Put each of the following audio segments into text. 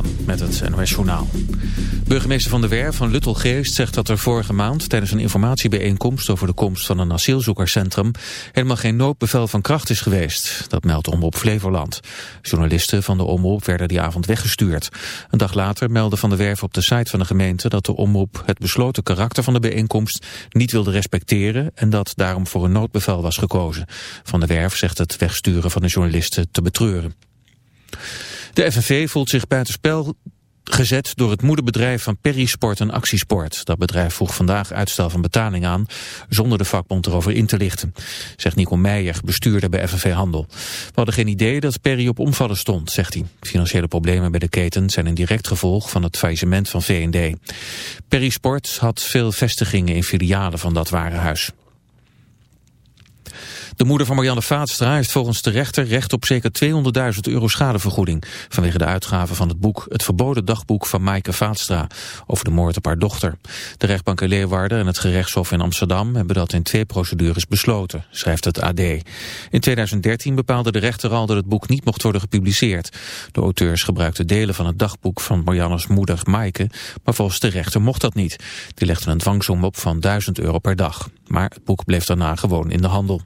met het NOS Journaal. Burgemeester Van der Werf van Luttelgeest zegt dat er vorige maand... tijdens een informatiebijeenkomst over de komst van een asielzoekerscentrum... helemaal geen noodbevel van kracht is geweest. Dat meldt Omroep Flevoland. Journalisten van de Omroep werden die avond weggestuurd. Een dag later meldde Van der Werf op de site van de gemeente... dat de Omroep het besloten karakter van de bijeenkomst niet wilde respecteren... en dat daarom voor een noodbevel was gekozen. Van der Werf zegt het wegsturen van de journalisten te betreuren. De FNV voelt zich buitenspel gezet door het moederbedrijf van Perisport en Actiesport. Dat bedrijf vroeg vandaag uitstel van betaling aan, zonder de vakbond erover in te lichten. Zegt Nico Meijer, bestuurder bij FNV Handel. We hadden geen idee dat Perry op omvallen stond, zegt hij. Financiële problemen bij de keten zijn een direct gevolg van het faillissement van V&D. Perisport had veel vestigingen in filialen van dat warenhuis. De moeder van Marianne Vaatstra heeft volgens de rechter recht op zeker 200.000 euro schadevergoeding vanwege de uitgave van het boek Het Verboden Dagboek van Maaike Vaatstra over de moord op haar dochter. De rechtbank in Leeuwarden en het gerechtshof in Amsterdam hebben dat in twee procedures besloten, schrijft het AD. In 2013 bepaalde de rechter al dat het boek niet mocht worden gepubliceerd. De auteurs gebruikten delen van het dagboek van Marianne's moeder Maaike, maar volgens de rechter mocht dat niet. Die legde een dwangsom op van 1000 euro per dag. Maar het boek bleef daarna gewoon in de handel.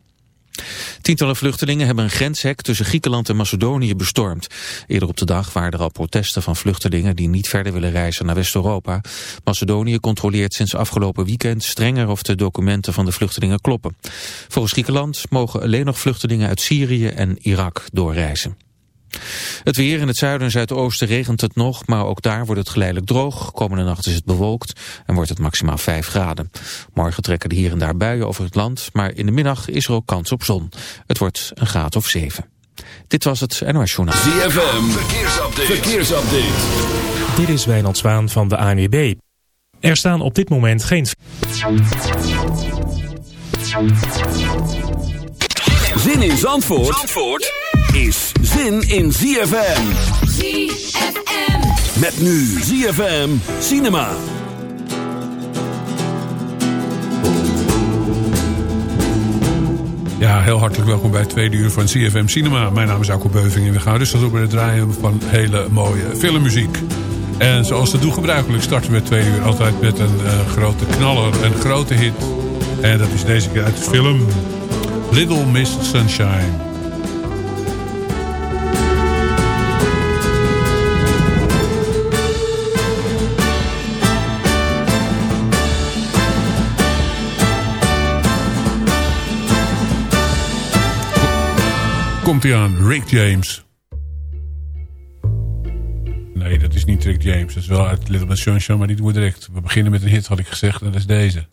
Tientallen vluchtelingen hebben een grenshek tussen Griekenland en Macedonië bestormd. Eerder op de dag waren er al protesten van vluchtelingen die niet verder willen reizen naar West-Europa. Macedonië controleert sinds afgelopen weekend strenger of de documenten van de vluchtelingen kloppen. Volgens Griekenland mogen alleen nog vluchtelingen uit Syrië en Irak doorreizen. Het weer in het zuiden en zuidoosten regent het nog, maar ook daar wordt het geleidelijk droog. Komende nacht is het bewolkt en wordt het maximaal 5 graden. Morgen trekken er hier en daar buien over het land, maar in de middag is er ook kans op zon. Het wordt een graad of 7. Dit was het NOS Journaal. ZFM, verkeersupdate. verkeersupdate. Dit is Wijnand Zwaan van de ANWB. Er staan op dit moment geen... Zin in Zandvoort? Zandvoort? Is zin in ZFM. ZFM. Met nu ZFM Cinema. Ja, heel hartelijk welkom bij het tweede uur van CFM Cinema. Mijn naam is Alko Beuving en we gaan rustig op bij het draaien van hele mooie filmmuziek. En zoals te doen gebruikelijk starten we het tweede uur altijd met een uh, grote knaller, een grote hit. En dat is deze keer uit de film Little Miss Sunshine. Komt hij aan. Rick James. Nee, dat is niet Rick James. Dat is wel uit Little Bit Sunshine, maar niet direct. We beginnen met een hit, had ik gezegd. En dat is deze.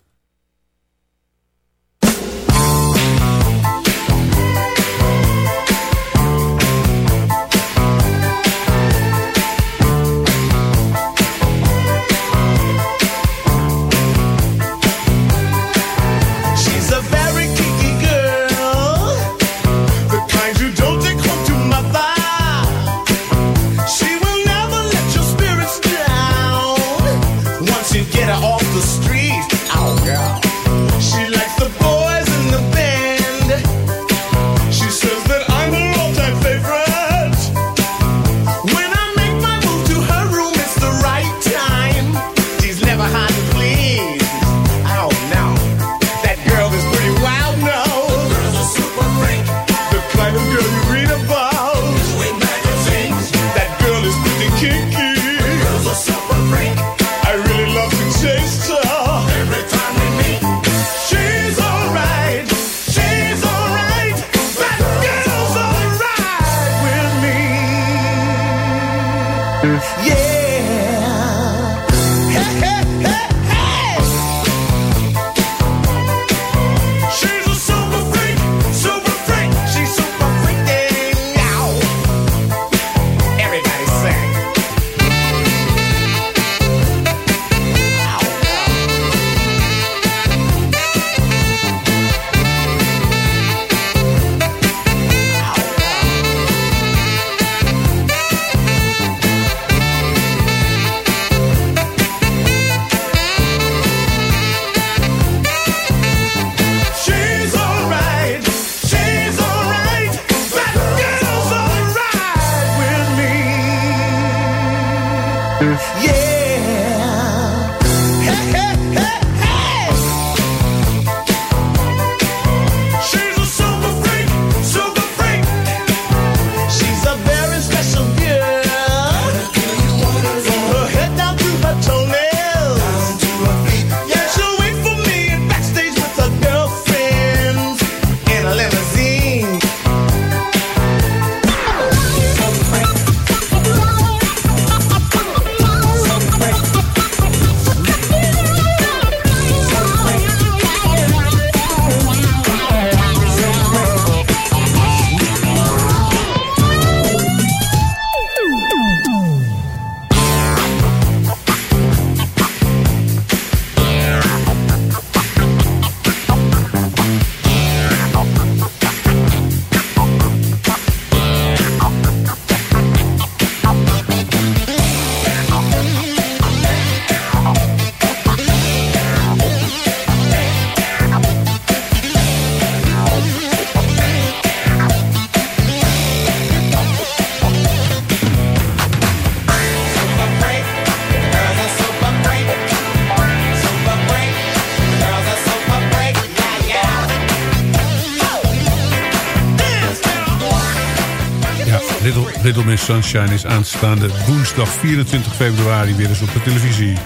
Sunshine is aanstaande woensdag 24 februari weer eens op de televisie.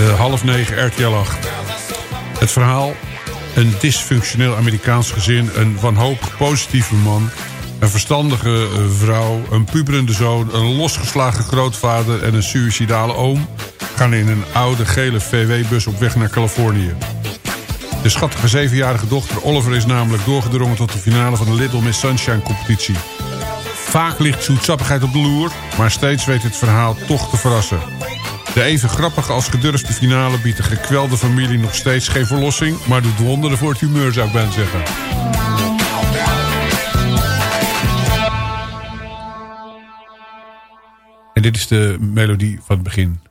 Uh, half negen RTL 8. Het verhaal, een dysfunctioneel Amerikaans gezin... een wanhopig positieve man, een verstandige eh, vrouw... een puberende zoon, een losgeslagen grootvader en een suïcidale oom... gaan in een oude gele VW-bus op weg naar Californië. De schattige zevenjarige dochter Oliver is namelijk doorgedrongen... tot de finale van de Little Miss Sunshine-competitie... Vaak ligt zoetsappigheid op de loer, maar steeds weet het verhaal toch te verrassen. De even grappige als gedurfde finale biedt de gekwelde familie nog steeds geen verlossing... maar doet wonderen voor het humeur, zou ik bijna zeggen. En dit is de melodie van het begin.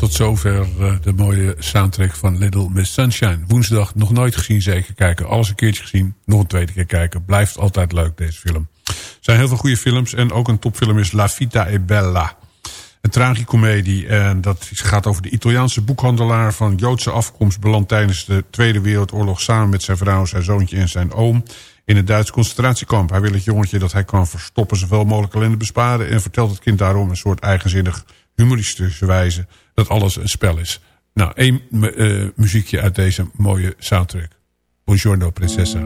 Tot zover uh, de mooie soundtrack van Little Miss Sunshine. Woensdag nog nooit gezien, zeker kijken. Alles een keertje gezien, nog een tweede keer kijken. Blijft altijd leuk, deze film. Er zijn heel veel goede films en ook een topfilm is La Vita e Bella. Een tragicomedie en dat gaat over de Italiaanse boekhandelaar van Joodse afkomst... belandt tijdens de Tweede Wereldoorlog samen met zijn vrouw, zijn zoontje en zijn oom... in het Duitse concentratiekamp. Hij wil het jongetje dat hij kan verstoppen zoveel mogelijk ellende besparen... en vertelt het kind daarom een soort eigenzinnig humoristische wijze dat alles een spel is. Nou, één uh, muziekje uit deze mooie soundtrack. Buongiorno, Princessa.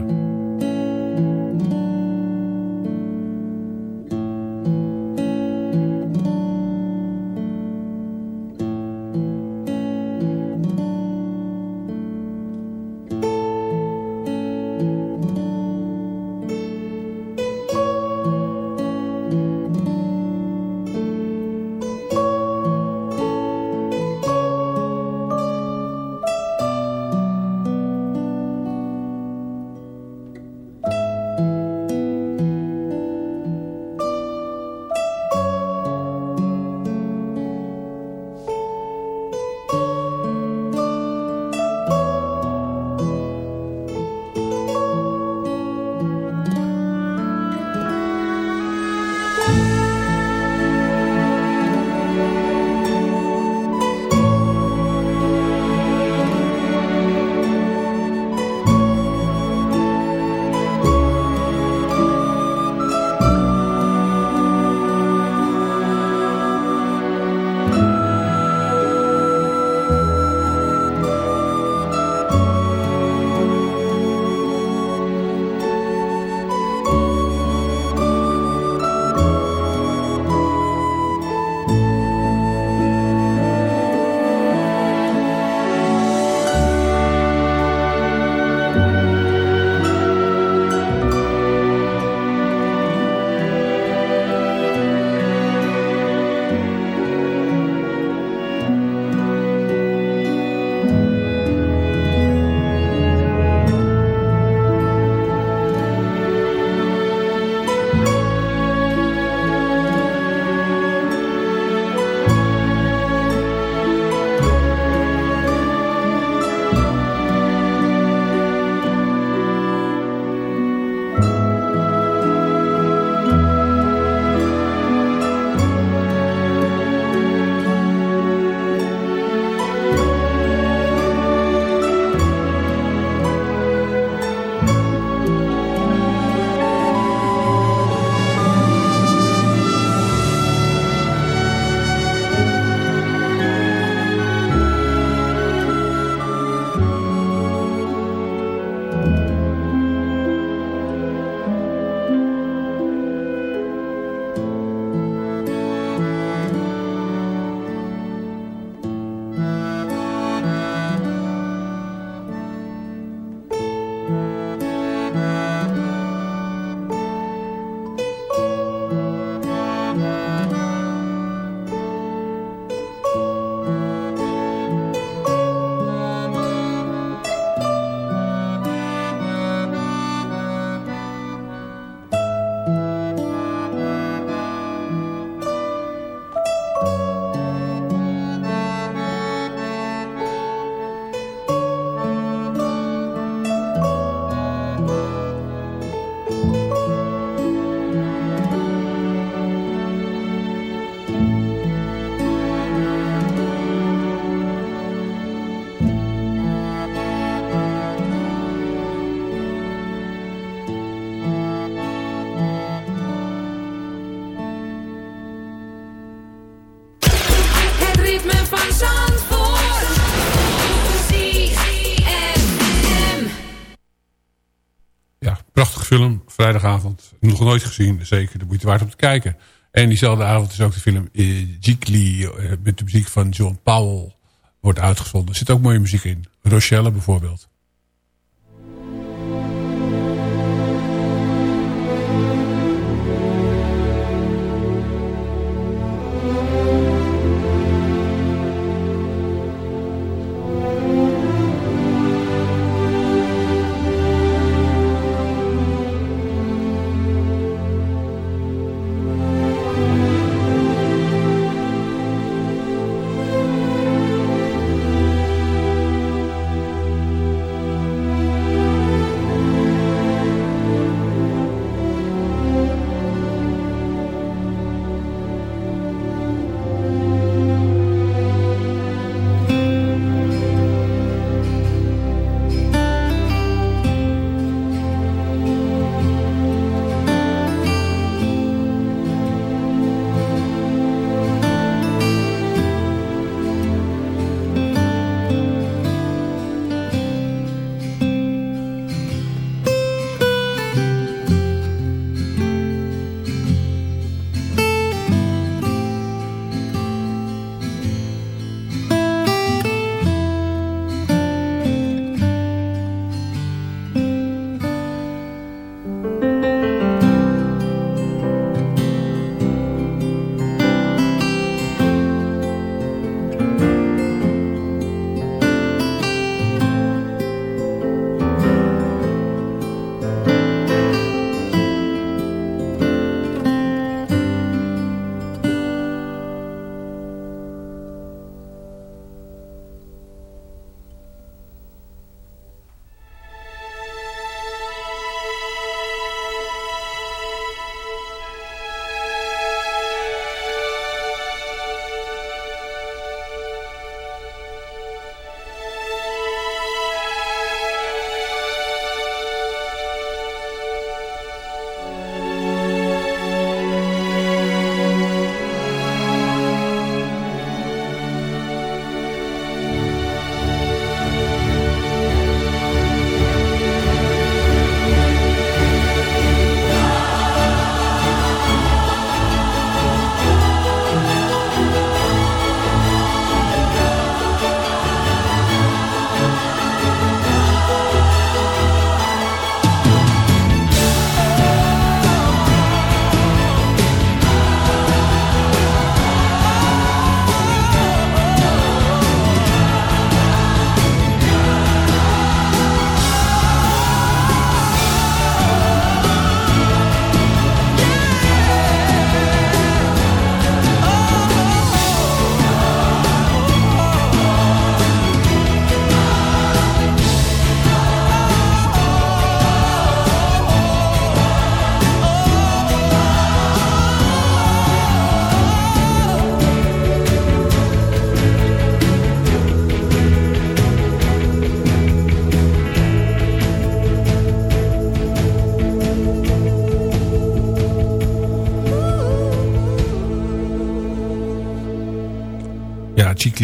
Nooit gezien, zeker de moeite waard om te kijken. En diezelfde avond is ook de film uh, uh, met de muziek van John Powell wordt uitgezonden. Er zit ook mooie muziek in. Rochelle bijvoorbeeld.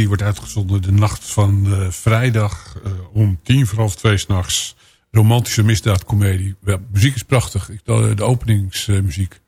Weekly wordt uitgezonden de nacht van uh, vrijdag uh, om tien voor half twee s'nachts. Romantische misdaadcomedie. Muziek is prachtig. Ik, de, de openingsmuziek.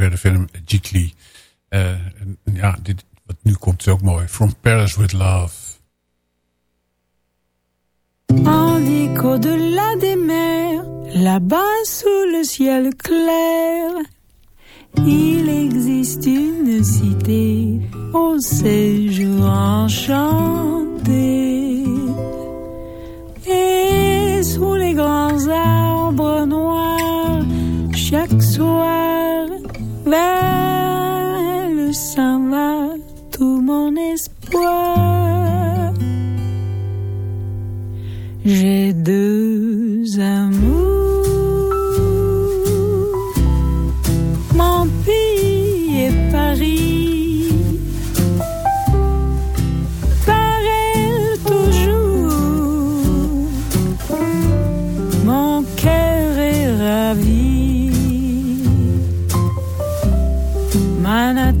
Zover de film Jikli. Uh, ja, dit, wat nu komt is ook mooi. From Paris with Love. En écho-delà des mers, là-bas sous le ciel clair, il existe une cité au séjour enchanté. Et sous les grands arbres noirs, chaque soir, vers le s'en va tout mon espoir. J'ai deux amours.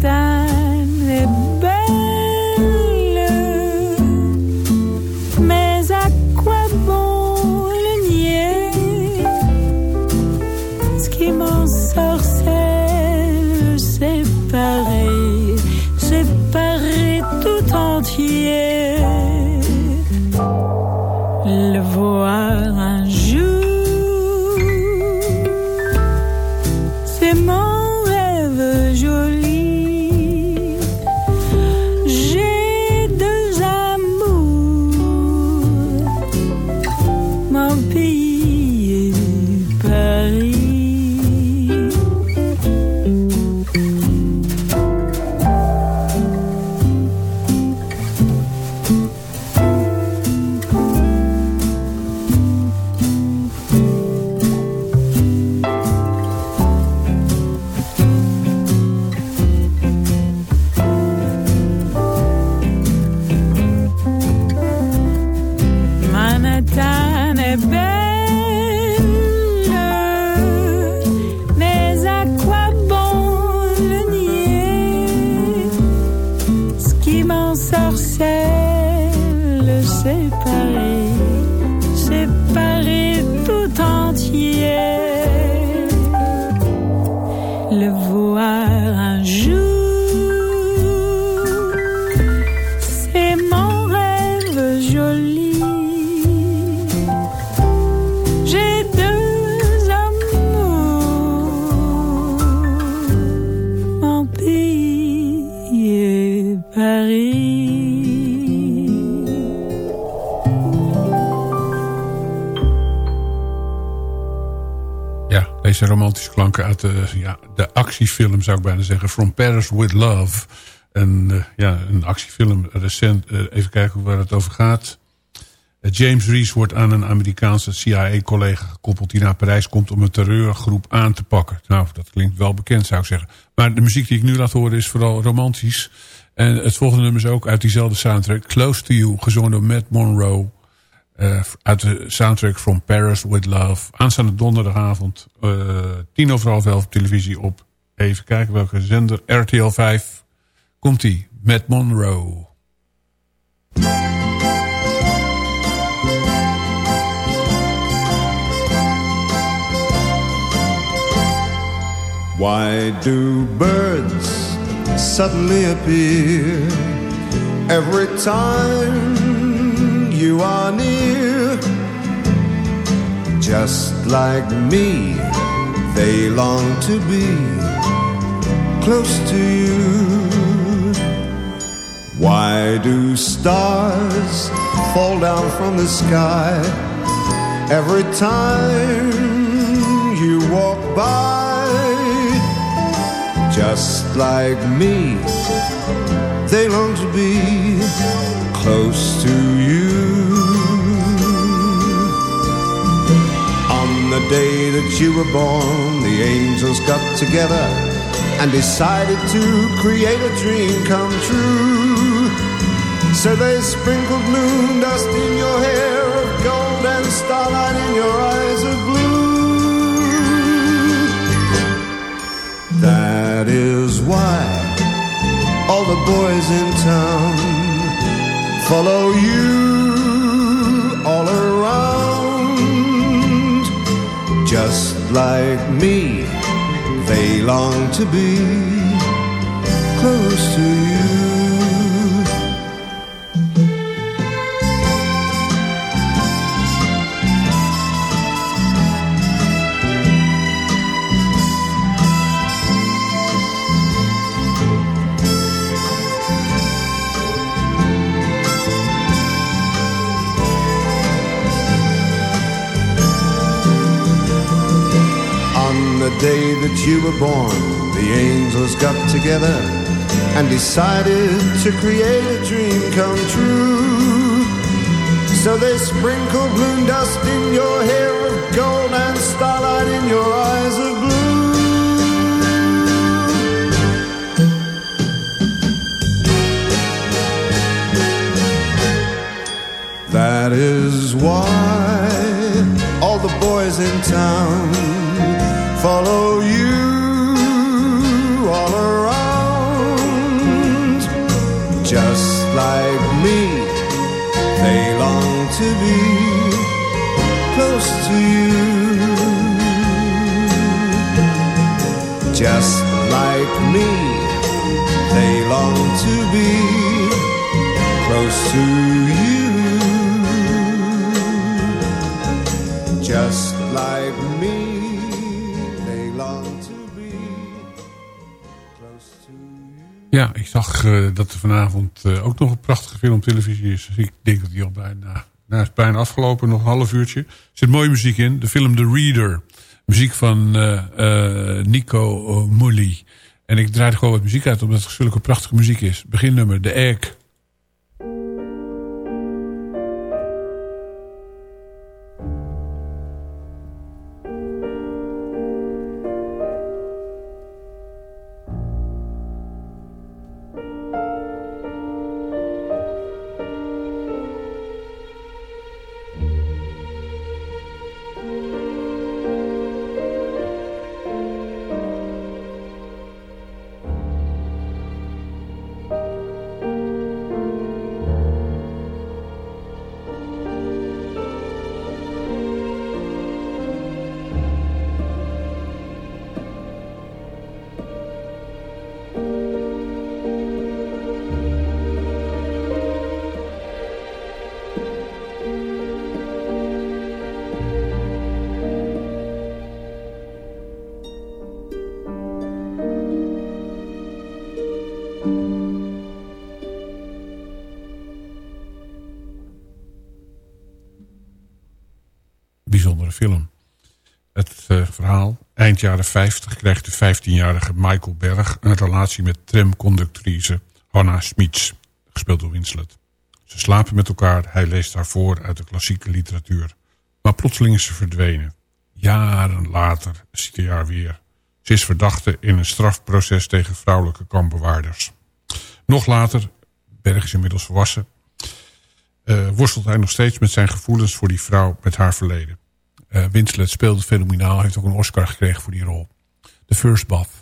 that uit de, ja, de actiefilm, zou ik bijna zeggen. From Paris with Love. En, uh, ja, een actiefilm recent. Uh, even kijken waar het over gaat. Uh, James Reese wordt aan een Amerikaanse CIA-collega gekoppeld... die naar Parijs komt om een terreurgroep aan te pakken. Nou, dat klinkt wel bekend, zou ik zeggen. Maar de muziek die ik nu laat horen is vooral romantisch. En het volgende nummer is ook uit diezelfde soundtrack. Close to You, gezongen door Matt Monroe... Uh, uit de soundtrack From Paris With Love. Aanstaande donderdagavond, uh, tien over half elf op televisie op. Even kijken welke zender. RTL 5. Komt-ie. Matt Monroe. Why do birds suddenly appear every time you are near. Just like me, they long to be close to you. Why do stars fall down from the sky every time you walk by? Just like me, they long to be close to day that you were born, the angels got together and decided to create a dream come true. So they sprinkled moon dust in your hair of gold and starlight in your eyes of blue. That is why all the boys in town follow you like me, They long to be close to you. That you were born, the angels got together and decided to create a dream come true. So they sprinkled moon dust in your hair of gold and starlight in your eyes of blue. That is why all the boys in town to you. Just like me. Ja, ik zag uh, dat er vanavond uh, ook nog een prachtige film op televisie is. Dus ik denk dat die al bijna, nou is bijna afgelopen, nog een half uurtje. Er zit mooie muziek in. De film The Reader. Muziek van uh, Nico Mully. En ik draai er gewoon wat muziek uit, omdat het zulke prachtige muziek is. Beginnummer, The Egg. Eind jaren 50 krijgt de 15-jarige Michael Berg... een relatie met tramconductrice Hannah Smits, gespeeld door Winslet. Ze slapen met elkaar, hij leest haar voor uit de klassieke literatuur. Maar plotseling is ze verdwenen. Jaren later ziet hij haar weer. Ze is verdachte in een strafproces tegen vrouwelijke kampbewaarders. Nog later, Berg is inmiddels volwassen... Uh, worstelt hij nog steeds met zijn gevoelens voor die vrouw met haar verleden. Uh, Winslet speelde fenomenaal. heeft ook een Oscar gekregen voor die rol. The First Bath.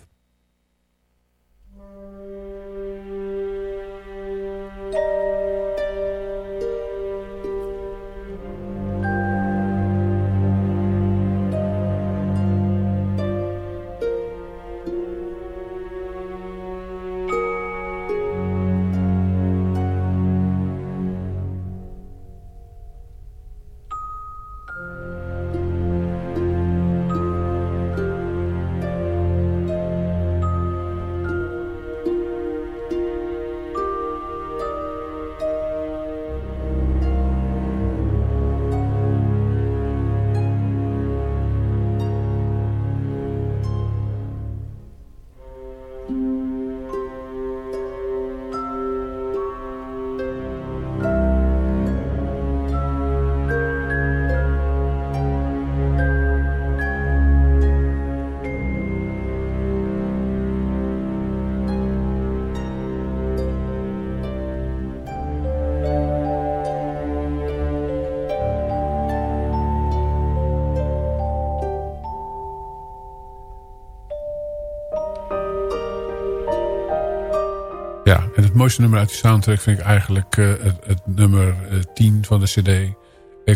Mooiste nummer uit die soundtrack vind ik eigenlijk uh, het, het, nummer 10 uh, van de cd.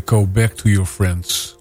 Go Back to Your Friends.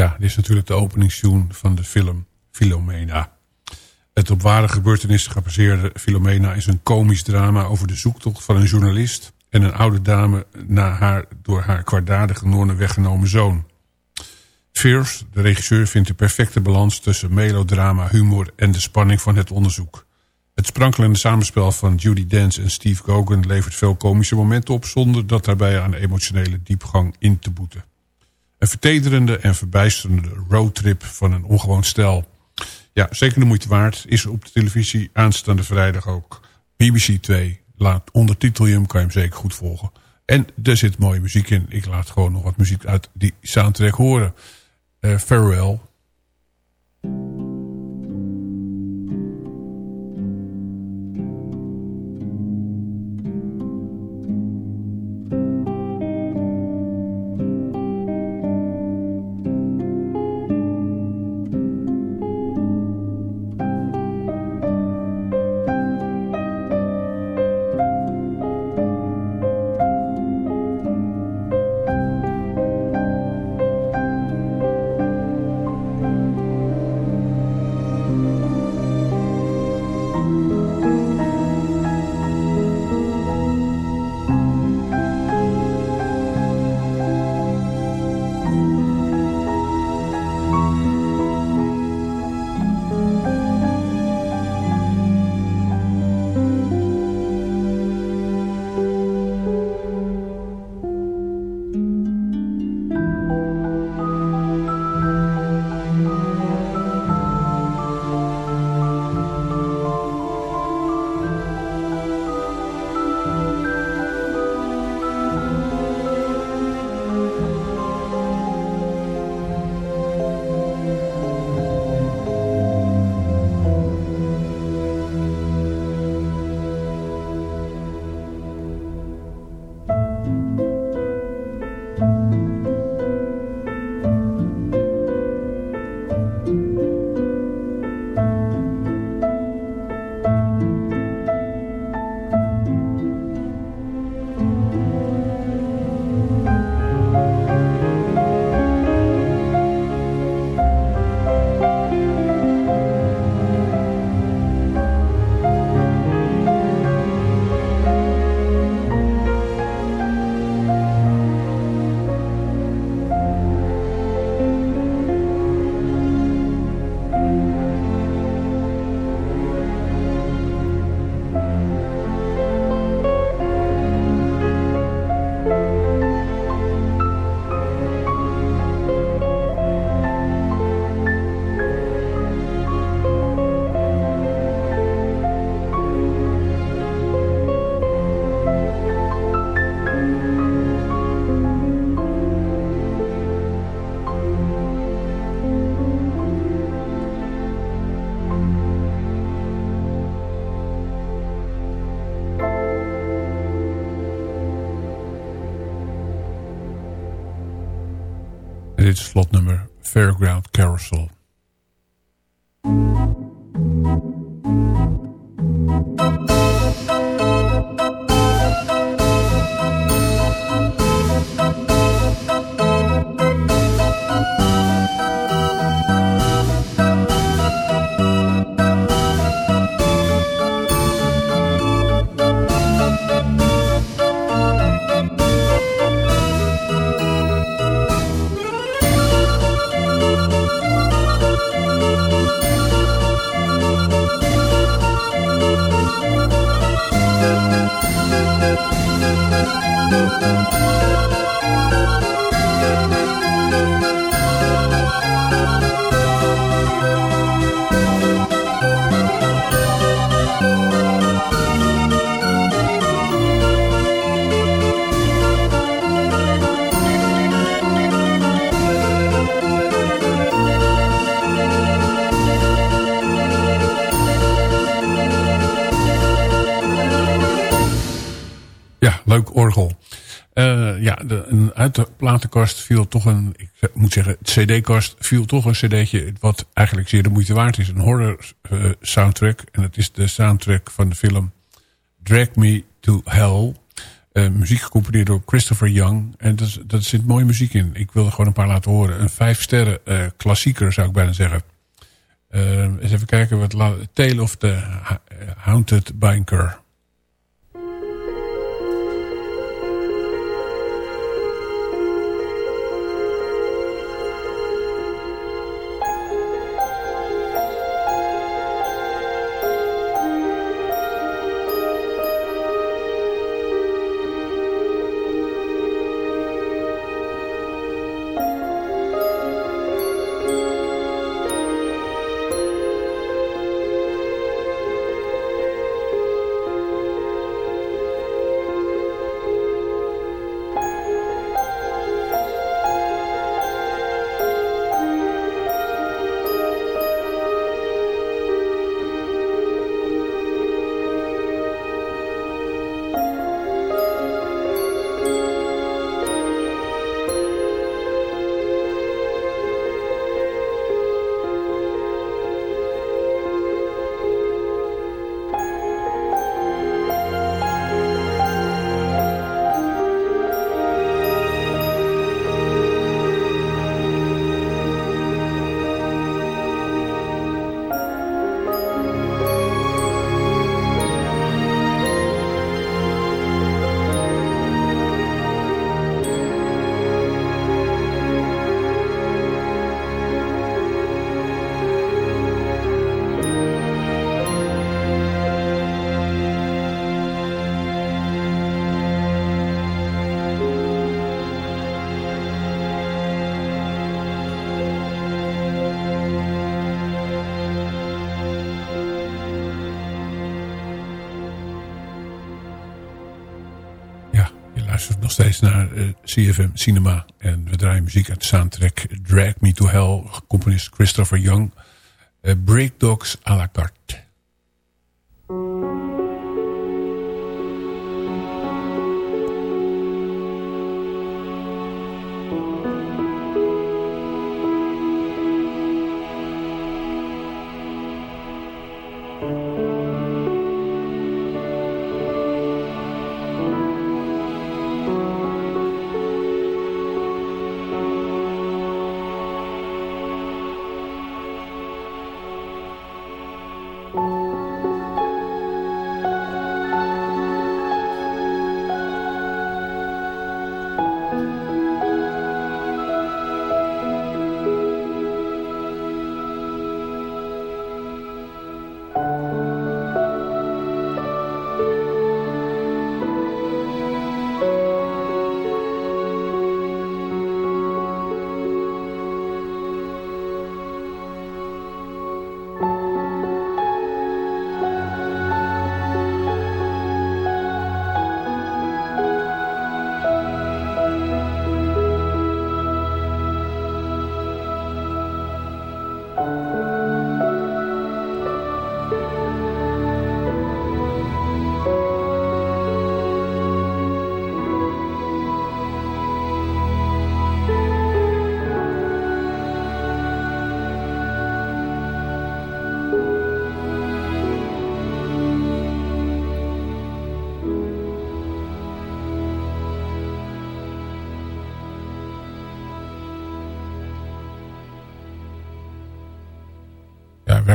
Ja, dit is natuurlijk de openingstune van de film Philomena. Het op ware gebeurtenissen gebaseerde Philomena is een komisch drama over de zoektocht van een journalist en een oude dame naar haar door haar kwaadaardige noorden weggenomen zoon. Fierce, de regisseur, vindt de perfecte balans tussen melodrama, humor en de spanning van het onderzoek. Het sprankelende samenspel van Judy Dance en Steve Gogan levert veel komische momenten op... zonder dat daarbij aan emotionele diepgang in te boeten. Een vertederende en verbijsterende roadtrip van een ongewoon stel. Ja, zeker de moeite waard. Is op de televisie aanstaande vrijdag ook. BBC 2. Laat ondertitel je hem, kan je hem zeker goed volgen. En er zit mooie muziek in. Ik laat gewoon nog wat muziek uit die soundtrack horen. Uh, farewell. Uit de platenkast viel toch een, ik moet zeggen, cd-kast viel toch een cd'tje wat eigenlijk zeer de moeite waard is. Een horror uh, soundtrack. En het is de soundtrack van de film Drag Me to Hell. muziek gecomponeerd door Christopher Young. En dat, dat zit mooie muziek in. Ik wil er gewoon een paar laten horen. Een vijf sterren klassieker zou ik bijna zeggen. eens even kijken wat... Tale of the Haunted Banker. CFM Cinema. En we draaien muziek uit de soundtrack Drag Me to Hell. Componist Christopher Young. Uh, Break Dogs à la carte.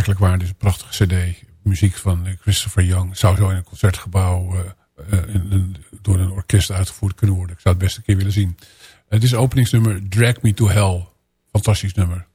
Werkelijk waar. Dus een prachtige cd. Muziek van Christopher Young. Zou zo in een concertgebouw uh, in, door een orkest uitgevoerd kunnen worden. Ik zou het best een keer willen zien. Het is openingsnummer Drag Me to Hell. Fantastisch nummer.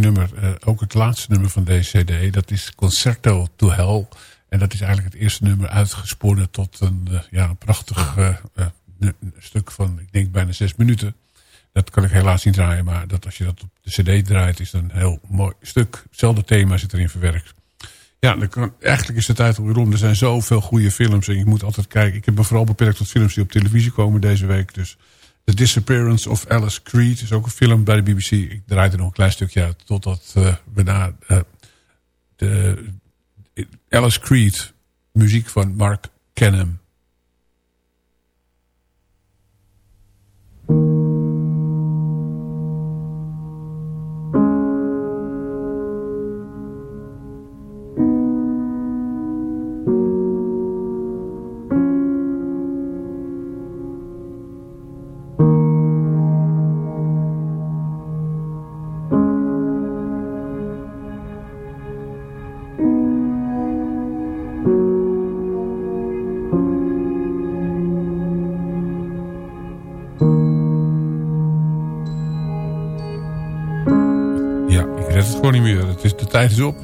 Mooi nummer. Uh, ook het laatste nummer van deze cd. Dat is Concerto to Hell. En dat is eigenlijk het eerste nummer uitgesponnen tot een, uh, ja, een prachtig uh, stuk van, ik denk bijna zes minuten. Dat kan ik helaas niet draaien, maar dat als je dat op de cd draait is een heel mooi stuk. Hetzelfde thema zit erin verwerkt. Ja, dan kan, eigenlijk is de tijd alweer om. Er zijn zoveel goede films en je moet altijd kijken. Ik heb me vooral beperkt tot films die op televisie komen deze week. Dus The Disappearance of Alice Creed is ook een film bij de BBC. Ik draai er nog een klein stukje uit totdat uh, we naar uh, de Alice Creed muziek van Mark Canham.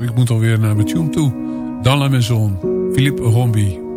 Ik moet alweer naar mijn toe. Dan la maison. Philippe Rombi.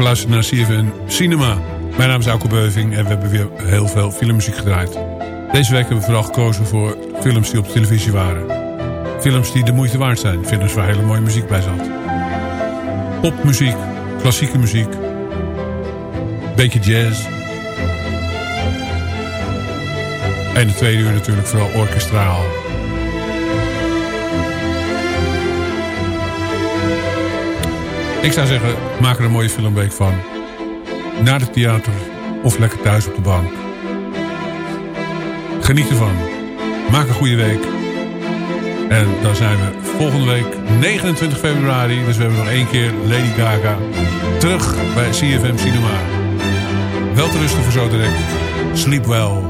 Geluisterd naar CFN Cinema. Mijn naam is Auke Beuving en we hebben weer heel veel filmmuziek gedraaid. Deze week hebben we vooral gekozen voor films die op televisie waren. Films die de moeite waard zijn. Films waar hele mooie muziek bij zat. Popmuziek, klassieke muziek. Beetje jazz. En de tweede uur natuurlijk vooral orkestraal. Ik zou zeggen, maak er een mooie filmweek van. Naar het theater of lekker thuis op de bank. Geniet ervan. Maak een goede week. En dan zijn we volgende week 29 februari. Dus we hebben nog één keer Lady Gaga terug bij CFM Cinema. Wel te rusten voor zo direct. Sleep well.